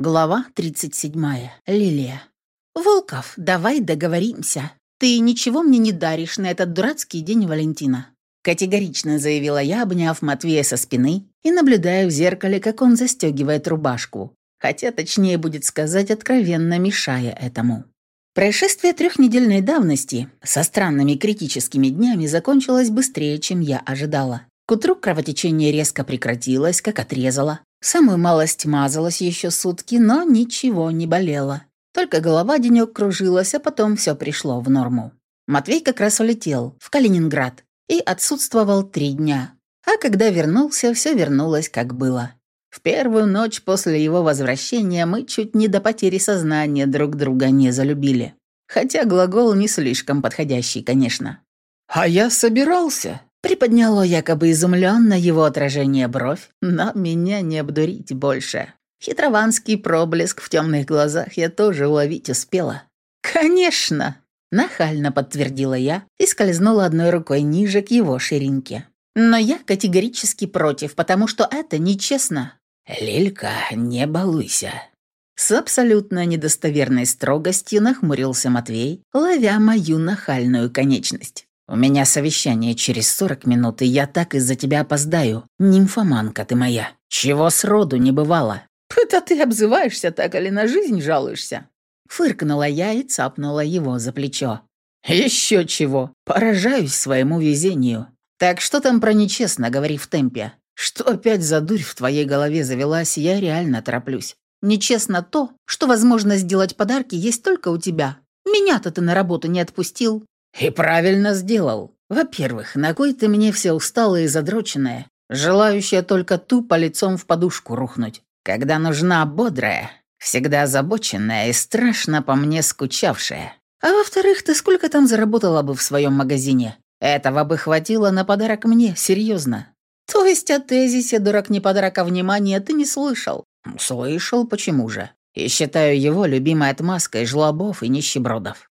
Глава 37. Лилия. «Волков, давай договоримся. Ты ничего мне не даришь на этот дурацкий день Валентина». Категорично заявила я, обняв Матвея со спины и наблюдая в зеркале, как он застегивает рубашку. Хотя, точнее будет сказать, откровенно мешая этому. Происшествие трехнедельной давности со странными критическими днями закончилось быстрее, чем я ожидала. К утру кровотечение резко прекратилось, как отрезало. Самую малость мазалась еще сутки, но ничего не болело. Только голова денек кружилась, а потом все пришло в норму. Матвей как раз улетел в Калининград и отсутствовал три дня. А когда вернулся, все вернулось как было. В первую ночь после его возвращения мы чуть не до потери сознания друг друга не залюбили. Хотя глагол не слишком подходящий, конечно. «А я собирался», Приподняло якобы изумленно его отражение бровь, но меня не обдурить больше. Хитрованский проблеск в темных глазах я тоже уловить успела. «Конечно!» – нахально подтвердила я и скользнула одной рукой ниже к его ширинке. «Но я категорически против, потому что это нечестно». «Лилька, не балуйся», с абсолютно недостоверной строгостью нахмурился Матвей, ловя мою нахальную конечность. «У меня совещание через сорок минут, и я так из-за тебя опоздаю. Нимфоманка ты моя. Чего сроду не бывало?» «Это ты обзываешься так или на жизнь жалуешься?» Фыркнула я и цапнула его за плечо. «Еще чего. Поражаюсь своему везению. Так что там про нечестно, говори в темпе. Что опять за дурь в твоей голове завелась, я реально тороплюсь. Нечестно то, что возможность сделать подарки есть только у тебя. Меня-то ты на работу не отпустил. «И правильно сделал. Во-первых, на кой ты мне все усталая и задроченная, желающая только тупо лицом в подушку рухнуть, когда нужна бодрая, всегда озабоченная и страшно по мне скучавшая. А во-вторых, ты сколько там заработала бы в своем магазине? Этого бы хватило на подарок мне, серьезно. То есть о тезисе «дурак не подарок, а внимание» ты не слышал? Слышал, почему же? И считаю его любимой отмазкой жлобов и нищебродов.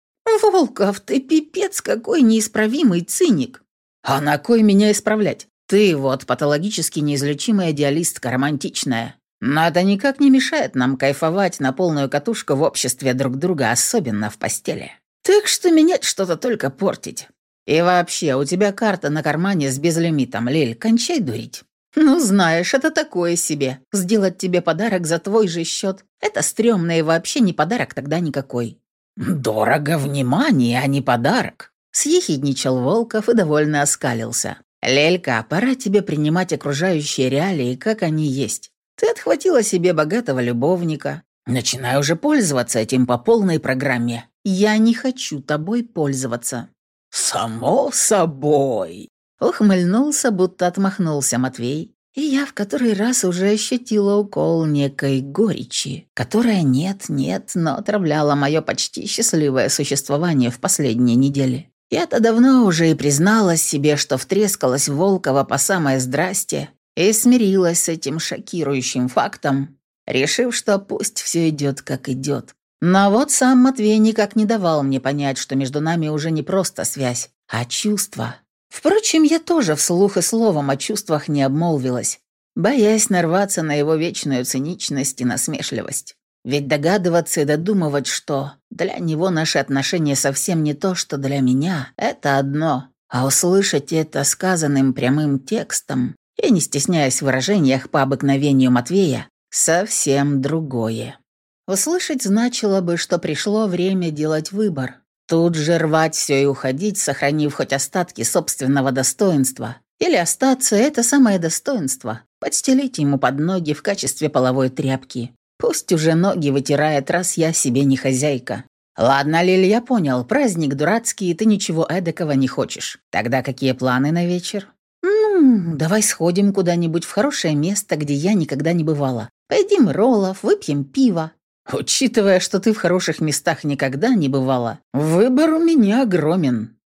«Волков, ты пипец какой неисправимый циник!» «А на кой меня исправлять? Ты вот патологически неизлечимая идеалистка, романтичная. Но это никак не мешает нам кайфовать на полную катушку в обществе друг друга, особенно в постели. Так что менять что-то только портить. И вообще, у тебя карта на кармане с безлимитом, Лель, кончай дурить». «Ну, знаешь, это такое себе. Сделать тебе подарок за твой же счет. Это стрёмно и вообще не подарок тогда никакой. «Дорого внимание, а не подарок», — съехидничал Волков и довольно оскалился. «Лелька, пора тебе принимать окружающие реалии, как они есть. Ты отхватила себе богатого любовника. Начинай уже пользоваться этим по полной программе». «Я не хочу тобой пользоваться». «Само собой», — ухмыльнулся, будто отмахнулся Матвей и я в который раз уже ощутила укол некой горечи, которая нет-нет, но отравляла мое почти счастливое существование в последние недели. Я-то давно уже и призналась себе, что втрескалась в Волкова по самое здрасте и смирилась с этим шокирующим фактом, решив, что пусть все идет как идет. Но вот сам Матвей никак не давал мне понять, что между нами уже не просто связь, а чувство. Впрочем, я тоже вслух и словом о чувствах не обмолвилась, боясь нарваться на его вечную циничность и насмешливость. Ведь догадываться и додумывать, что для него наши отношения совсем не то, что для меня, это одно, а услышать это сказанным прямым текстом и не стесняясь в выражениях по обыкновению Матвея, совсем другое. Услышать значило бы, что пришло время делать выбор, Тут же рвать все и уходить, сохранив хоть остатки собственного достоинства. Или остаться — это самое достоинство. Подстелить ему под ноги в качестве половой тряпки. Пусть уже ноги вытирает, раз я себе не хозяйка. Ладно, Лиль, я понял, праздник дурацкий, и ты ничего эдакого не хочешь. Тогда какие планы на вечер? Ну, давай сходим куда-нибудь в хорошее место, где я никогда не бывала. Поедим роллов, выпьем пиво. Учитывая, что ты в хороших местах никогда не бывала, выбор у меня огромен.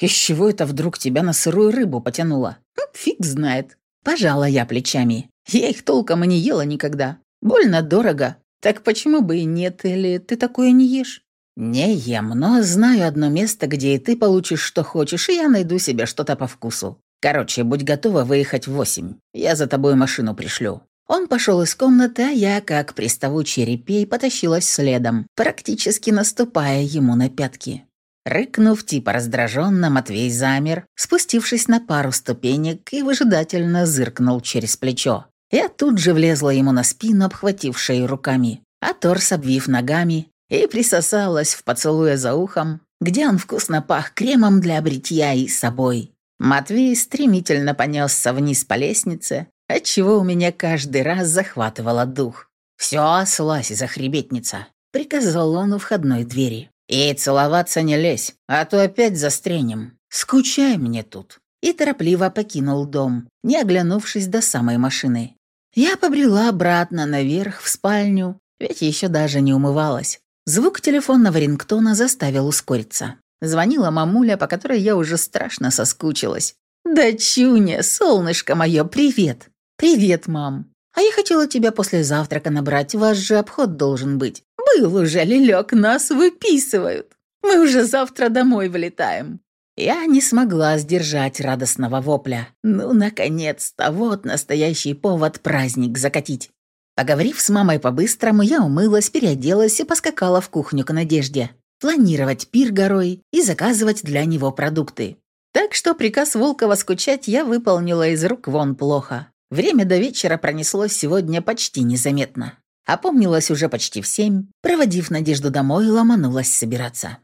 Из чего это вдруг тебя на сырую рыбу потянуло? Хм, фиг знает. Пожала я плечами. Я их толком и не ела никогда. Больно дорого. Так почему бы и нет, или ты такое не ешь? Не ем, но знаю одно место, где и ты получишь, что хочешь, и я найду себе что-то по вкусу. Короче, будь готова выехать в восемь. Я за тобой машину пришлю. Он пошел из комнаты, а я, как приставучий репей, потащилась следом, практически наступая ему на пятки. Рыкнув типа раздраженно, Матвей замер, спустившись на пару ступенек и выжидательно зыркнул через плечо. Я тут же влезла ему на спину, обхватив шею руками, а торс обвив ногами, и присосалась в поцелуя за ухом, где он вкусно пах кремом для бритья и собой. Матвей стремительно понесся вниз по лестнице, отчего у меня каждый раз захватывало дух. «Все, слазь, захребетница», — приказал он у входной двери. «И целоваться не лезь, а то опять застрянем. Скучай мне тут». И торопливо покинул дом, не оглянувшись до самой машины. Я побрела обратно наверх в спальню, ведь еще даже не умывалась. Звук телефонного рингтона заставил ускориться. Звонила мамуля, по которой я уже страшно соскучилась. «Да, Чуня, солнышко мое, привет!» «Привет, мам. А я хотела тебя после завтрака набрать, ваш же обход должен быть. Был уже, лелек, нас выписывают. Мы уже завтра домой вылетаем». Я не смогла сдержать радостного вопля. Ну, наконец-то, вот настоящий повод праздник закатить. Поговорив с мамой по-быстрому, я умылась, переоделась и поскакала в кухню к Надежде. Планировать пир горой и заказывать для него продукты. Так что приказ Волкова скучать я выполнила из рук вон плохо. Время до вечера пронеслось сегодня почти незаметно. Опомнилась уже почти в семь, проводив Надежду домой, ломанулась собираться.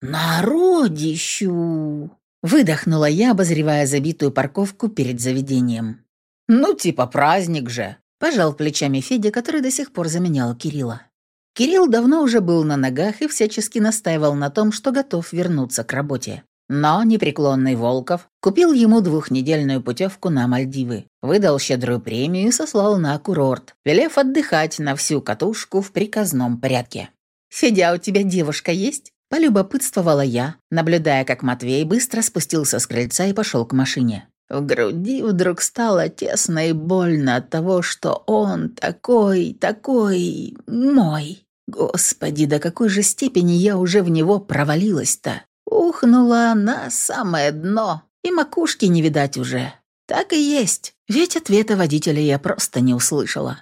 «Народищу!» — выдохнула я, обозревая забитую парковку перед заведением. «Ну, типа праздник же!» — пожал плечами Федя, который до сих пор заменял Кирилла. Кирилл давно уже был на ногах и всячески настаивал на том, что готов вернуться к работе. Но непреклонный Волков купил ему двухнедельную путевку на Мальдивы, выдал щедрую премию и сослал на курорт, велев отдыхать на всю катушку в приказном порядке. «Федя, у тебя девушка есть?» – полюбопытствовала я, наблюдая, как Матвей быстро спустился с крыльца и пошел к машине. В груди вдруг стало тесно и больно от того, что он такой, такой мой. Господи, до какой же степени я уже в него провалилась-то? Ухнула на самое дно, и макушки не видать уже. Так и есть, ведь ответа водителя я просто не услышала.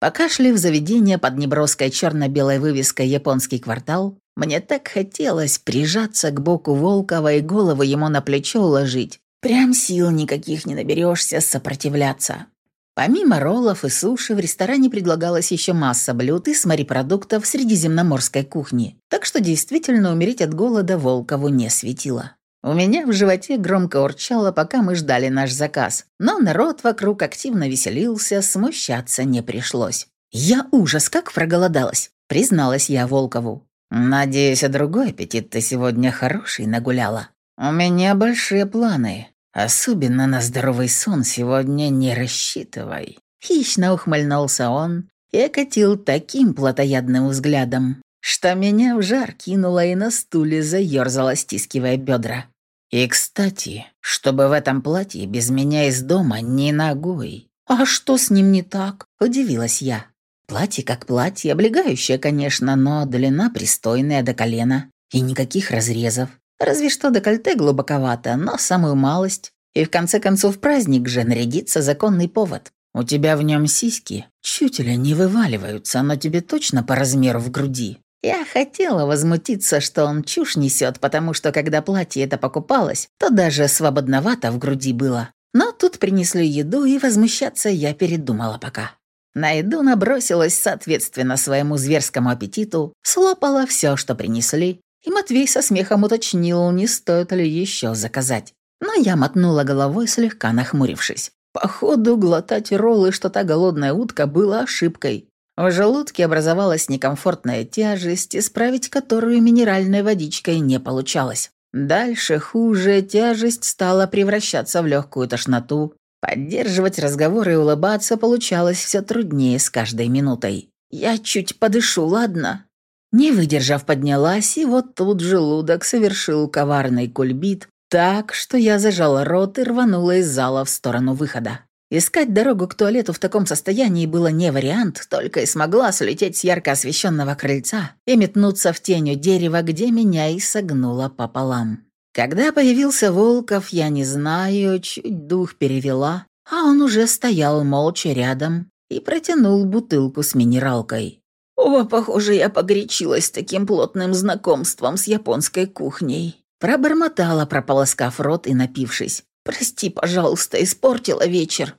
Пока шли в заведение под неброской черно-белой вывеской «Японский квартал», мне так хотелось прижаться к боку Волкова и голову ему на плечо уложить. Прям сил никаких не наберешься сопротивляться. Помимо роллов и суши в ресторане предлагалась еще масса блюд из морепродуктов средиземноморской кухни, так что действительно умереть от голода Волкову не светило. У меня в животе громко урчало, пока мы ждали наш заказ, но народ вокруг активно веселился, смущаться не пришлось. «Я ужас, как проголодалась», — призналась я Волкову. «Надеюсь, а другой аппетит ты сегодня хороший нагуляла. У меня большие планы», Особенно на здоровый сон сегодня не рассчитывай. Хищно ухмыльнулся он и окатил таким плотоядным взглядом, что меня в жар кинуло и на стуле заерзало, стискивая бедра. И, кстати, чтобы в этом платье без меня из дома ни ногой. А что с ним не так? Удивилась я. Платье как платье, облегающее, конечно, но длина пристойная до колена и никаких разрезов. Разве что декольте глубоковато, но самую малость. И в конце концов праздник же нарядится законный повод. У тебя в нем сиськи чуть ли не вываливаются, но тебе точно по размеру в груди. Я хотела возмутиться, что он чушь несет, потому что когда платье это покупалось, то даже свободновато в груди было. Но тут принесли еду, и возмущаться я передумала пока. На еду набросилась соответственно своему зверскому аппетиту, слопала все, что принесли, и Матвей со смехом уточнил, не стоит ли еще заказать. Но я мотнула головой, слегка нахмурившись. Походу, глотать роллы, что та голодная утка, было ошибкой. В желудке образовалась некомфортная тяжесть, исправить которую минеральной водичкой не получалось. Дальше хуже, тяжесть стала превращаться в легкую тошноту. Поддерживать разговоры и улыбаться получалось все труднее с каждой минутой. «Я чуть подышу, ладно?» Не выдержав, поднялась, и вот тут желудок совершил коварный кульбит, так, что я зажала рот и рванула из зала в сторону выхода. Искать дорогу к туалету в таком состоянии было не вариант, только и смогла слететь с ярко освещенного крыльца и метнуться в тень у дерева, где меня и согнуло пополам. Когда появился Волков, я не знаю, чуть дух перевела, а он уже стоял молча рядом и протянул бутылку с минералкой. «О, похоже, я погорячилась таким плотным знакомством с японской кухней». Пробормотала, прополоскав рот и напившись. «Прости, пожалуйста, испортила вечер».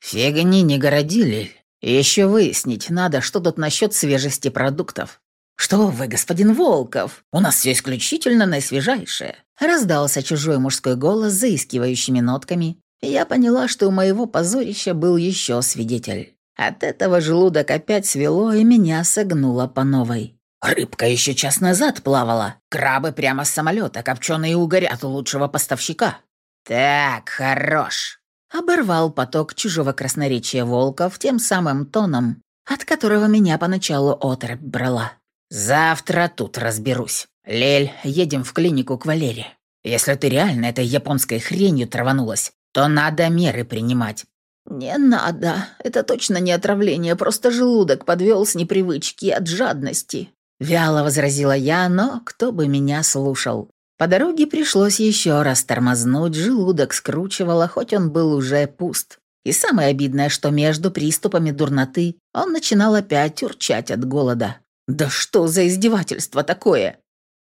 «Фигни не городили. Еще выяснить надо, что тут насчет свежести продуктов». «Что вы, господин Волков? У нас все исключительно наисвежайшее!» Раздался чужой мужской голос с заискивающими нотками, я поняла, что у моего позорища был еще свидетель. От этого желудок опять свело и меня согнуло по новой. Рыбка еще час назад плавала. Крабы прямо с самолета, копченые угорь от лучшего поставщика. Так, хорош. Оборвал поток чужого красноречия волков тем самым тоном, от которого меня поначалу отрыбь брала. Завтра тут разберусь. Лель, едем в клинику к Валере. Если ты реально этой японской хренью траванулась, то надо меры принимать. «Не надо. Это точно не отравление, просто желудок подвел с непривычки от жадности». Вяло возразила я, но кто бы меня слушал. По дороге пришлось еще раз тормознуть, желудок скручивало, хоть он был уже пуст. И самое обидное, что между приступами дурноты он начинал опять урчать от голода. «Да что за издевательство такое?»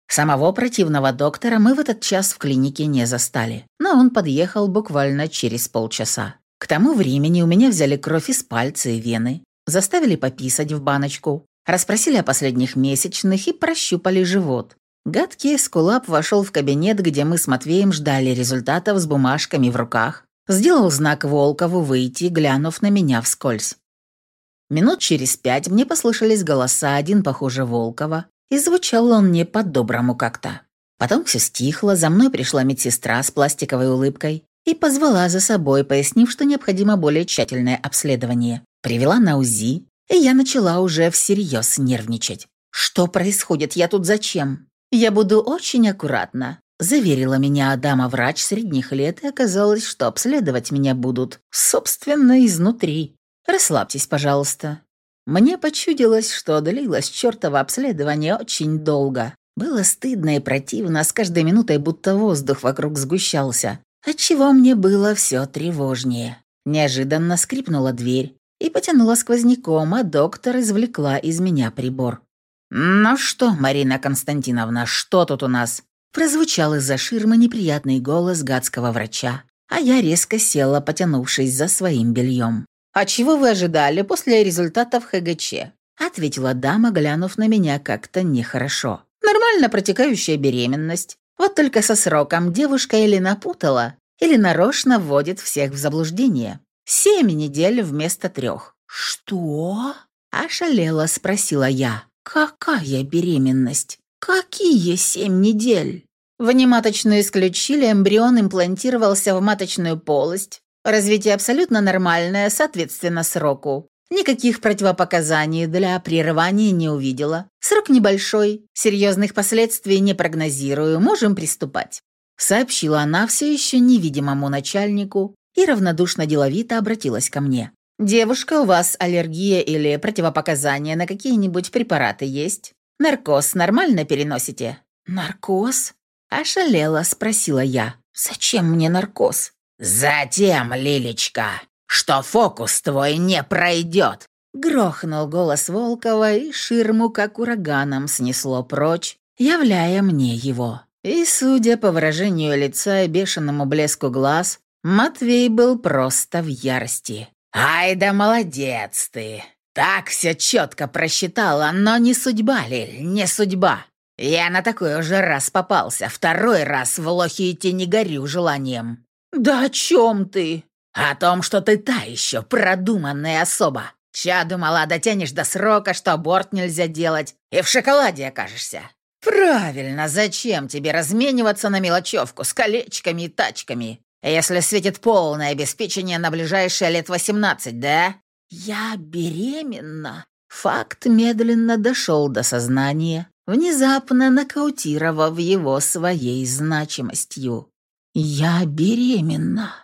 Самого противного доктора мы в этот час в клинике не застали, но он подъехал буквально через полчаса. К тому времени у меня взяли кровь из пальца и вены, заставили пописать в баночку, расспросили о последних месячных и прощупали живот. Гадкий эскулап вошел в кабинет, где мы с Матвеем ждали результатов с бумажками в руках. Сделал знак Волкову выйти, глянув на меня вскользь. Минут через пять мне послышались голоса, один похоже Волкова, и звучал он не по-доброму как-то. Потом все стихло, за мной пришла медсестра с пластиковой улыбкой и позвала за собой, пояснив, что необходимо более тщательное обследование. Привела на УЗИ, и я начала уже всерьез нервничать. «Что происходит? Я тут зачем?» «Я буду очень аккуратна», – заверила меня Адама-врач средних лет, и оказалось, что обследовать меня будут, собственно, изнутри. «Расслабьтесь, пожалуйста». Мне почудилось, что длилось чертово обследование очень долго. Было стыдно и противно, с каждой минутой будто воздух вокруг сгущался отчего мне было все тревожнее. Неожиданно скрипнула дверь и потянула сквозняком, а доктор извлекла из меня прибор. «Ну что, Марина Константиновна, что тут у нас?» Прозвучал из-за ширмы неприятный голос гадского врача, а я резко села, потянувшись за своим бельем. «А чего вы ожидали после результатов ХГЧ?» ответила дама, глянув на меня как-то нехорошо. «Нормально протекающая беременность. Вот только со сроком девушка или напутала, или нарочно вводит всех в заблуждение. Семь недель вместо трех. «Что?» – ошалела спросила я. «Какая беременность? Какие семь недель?» Внематочную исключили, эмбрион имплантировался в маточную полость. Развитие абсолютно нормальное, соответственно, сроку. Никаких противопоказаний для прерывания не увидела. Срок небольшой, серьезных последствий не прогнозирую, можем приступать», сообщила она все еще невидимому начальнику и равнодушно деловито обратилась ко мне. «Девушка, у вас аллергия или противопоказания на какие-нибудь препараты есть? Наркоз нормально переносите?» «Наркоз?» – ошалела, спросила я. «Зачем мне наркоз?» «Затем, Лилечка, что фокус твой не пройдет!» Грохнул голос Волкова, и ширму, как ураганом, снесло прочь, являя мне его. И, судя по выражению лица и бешеному блеску глаз, Матвей был просто в ярости. «Ай да молодец ты! Так все четко просчитала, но не судьба, Лиль, не судьба. Я на такой уже раз попался, второй раз в лохи идти не горю желанием». «Да о чем ты?» О том, что ты та еще продуманная особа. Ча думала, дотянешь до срока, что аборт нельзя делать, и в шоколаде окажешься. Правильно, зачем тебе размениваться на мелочевку с колечками и тачками, если светит полное обеспечение на ближайшие лет 18, да? Я беременна. Факт медленно дошел до сознания, внезапно нокаутировав его своей значимостью. Я беременна.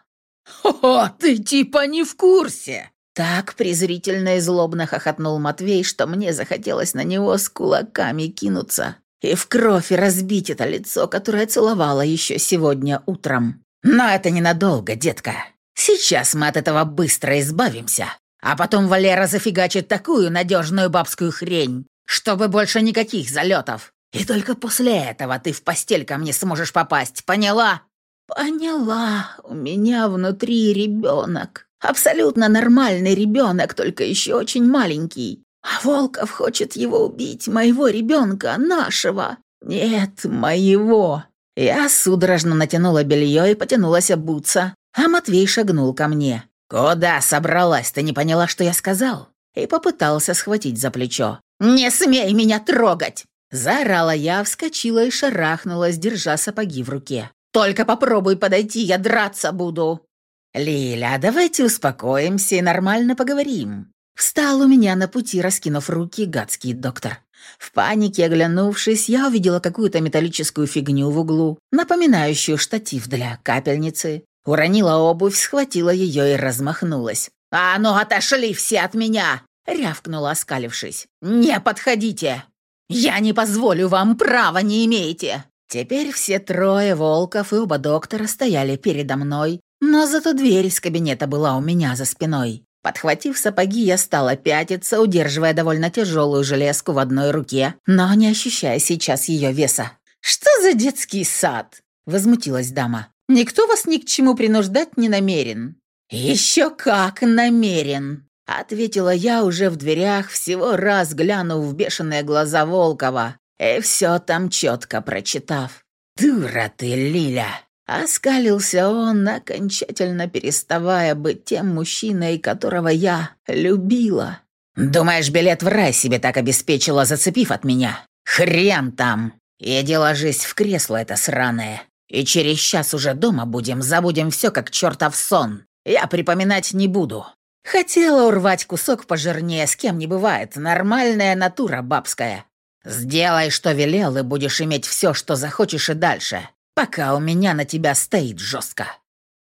«О, ты типа не в курсе!» Так презрительно и злобно хохотнул Матвей, что мне захотелось на него с кулаками кинуться и в кровь разбить это лицо, которое целовала еще сегодня утром. Но это ненадолго, детка. Сейчас мы от этого быстро избавимся. А потом Валера зафигачит такую надежную бабскую хрень, чтобы больше никаких залетов. И только после этого ты в постель ко мне сможешь попасть, поняла?» «Поняла. У меня внутри ребенок. Абсолютно нормальный ребенок, только еще очень маленький. А Волков хочет его убить, моего ребенка, нашего. Нет, моего». Я судорожно натянула белье и потянулась обуться, а Матвей шагнул ко мне. «Куда собралась? Ты не поняла, что я сказал?» И попытался схватить за плечо. «Не смей меня трогать!» Заорала я, вскочила и шарахнулась, держа сапоги в руке. «Только попробуй подойти, я драться буду!» «Лиля, давайте успокоимся и нормально поговорим». Встал у меня на пути, раскинув руки, гадский доктор. В панике оглянувшись, я увидела какую-то металлическую фигню в углу, напоминающую штатив для капельницы. Уронила обувь, схватила ее и размахнулась. «А ну, отошли все от меня!» — рявкнула, оскалившись. «Не подходите! Я не позволю вам, права не имеете!» Теперь все трое волков и оба доктора стояли передо мной, но зато дверь из кабинета была у меня за спиной. Подхватив сапоги, я стала пятиться, удерживая довольно тяжелую железку в одной руке, но не ощущая сейчас ее веса. «Что за детский сад?» – возмутилась дама. «Никто вас ни к чему принуждать не намерен». «Еще как намерен!» – ответила я уже в дверях, всего раз глянув в бешеные глаза Волкова, и все там четко прочитав. «Дура ты, Лиля!» Оскалился он, окончательно переставая быть тем мужчиной, которого я любила. «Думаешь, билет в рай себе так обеспечила, зацепив от меня? Хрен там! Иди ложись в кресло это сраное, и через час уже дома будем, забудем все как чертов сон. Я припоминать не буду. Хотела урвать кусок пожирнее, с кем не бывает, нормальная натура бабская. Сделай, что велел, и будешь иметь все, что захочешь и дальше пока у меня на тебя стоит жестко».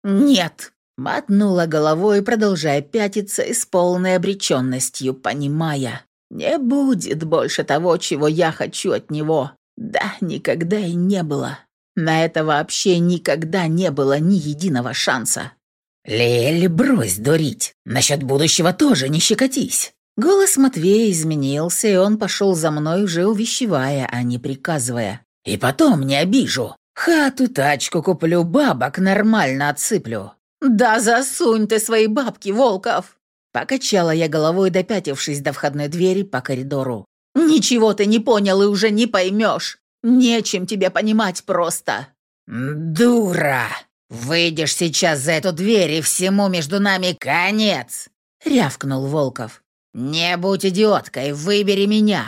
«Нет», — мотнула головой, продолжая пятиться и с полной обреченностью, понимая, «не будет больше того, чего я хочу от него. Да, никогда и не было. На это вообще никогда не было ни единого шанса». «Лель, брось дурить. Насчет будущего тоже не щекотись». Голос Матвея изменился, и он пошел за мной, уже увещевая, а не приказывая. «И потом не обижу. Хату, тачку куплю, бабок нормально отсыплю. Да засунь ты свои бабки, Волков!» Покачала я головой, допятившись до входной двери по коридору. «Ничего ты не понял и уже не поймешь. Нечем тебе понимать просто». «Дура! Выйдешь сейчас за эту дверь, и всему между нами конец!» — рявкнул Волков. «Не будь идиоткой, выбери меня!»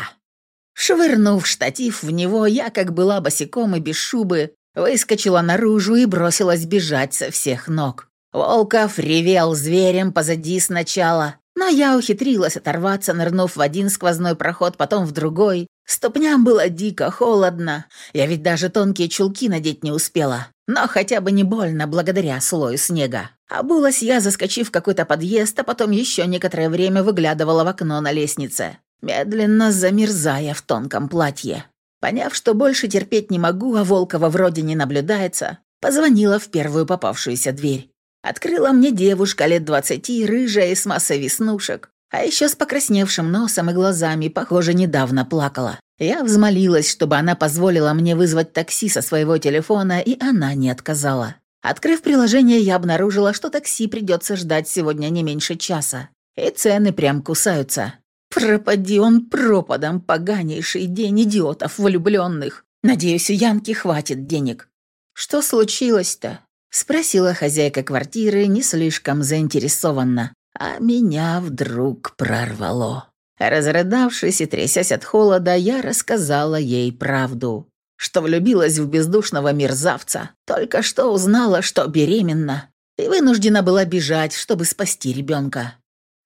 Швырнув штатив в него, я, как была босиком и без шубы, Выскочила наружу и бросилась бежать со всех ног. Волков ревел зверем позади сначала, но я ухитрилась оторваться, нырнув в один сквозной проход, потом в другой. Ступням было дико холодно. Я ведь даже тонкие чулки надеть не успела. Но хотя бы не больно, благодаря слою снега. Обулась я, заскочив в какой-то подъезд, а потом еще некоторое время выглядывала в окно на лестнице, медленно замерзая в тонком платье. Поняв, что больше терпеть не могу, а Волкова вроде не наблюдается, позвонила в первую попавшуюся дверь. Открыла мне девушка лет двадцати, рыжая и с массой веснушек, а еще с покрасневшим носом и глазами, похоже, недавно плакала. Я взмолилась, чтобы она позволила мне вызвать такси со своего телефона, и она не отказала. Открыв приложение, я обнаружила, что такси придется ждать сегодня не меньше часа. И цены прям кусаются. Пропади он пропадом, поганейший день идиотов влюбленных. Надеюсь, у Янки хватит денег. Что случилось-то? Спросила хозяйка квартиры не слишком заинтересованно, а меня вдруг прорвало. Разрыдавшись и трясясь от холода, я рассказала ей правду, что влюбилась в бездушного мерзавца, только что узнала, что беременна, и вынуждена была бежать, чтобы спасти ребенка.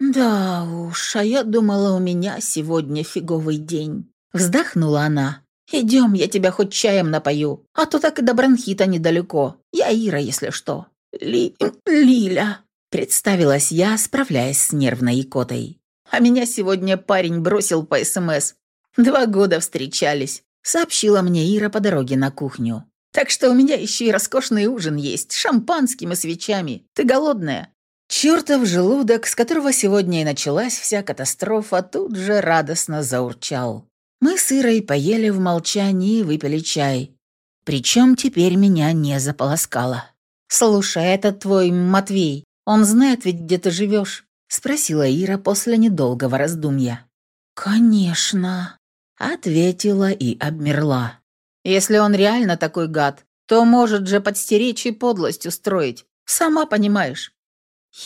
«Да уж, а я думала, у меня сегодня фиговый день». Вздохнула она. «Идем, я тебя хоть чаем напою, а то так и до бронхита недалеко. Я Ира, если что». «Ли... Лиля», — представилась я, справляясь с нервной икотой. «А меня сегодня парень бросил по СМС. Два года встречались», — сообщила мне Ира по дороге на кухню. «Так что у меня еще и роскошный ужин есть, шампанским и свечами. Ты голодная?» Чертов желудок, с которого сегодня и началась вся катастрофа, тут же радостно заурчал. Мы с Ирой поели в молчании и выпили чай. Причем теперь меня не заполоскало. «Слушай, это твой Матвей. Он знает ведь, где ты живешь?» — спросила Ира после недолгого раздумья. «Конечно», — ответила и обмерла. «Если он реально такой гад, то может же подстеречь и подлость устроить. Сама понимаешь».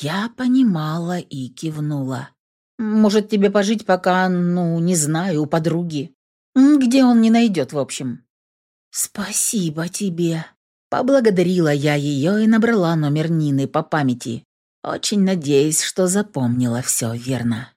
Я понимала и кивнула. «Может, тебе пожить пока, ну, не знаю, у подруги. Где он не найдет, в общем». «Спасибо тебе», Поблагодарила я ее и набрала номер Нины по памяти, очень надеясь, что запомнила все верно.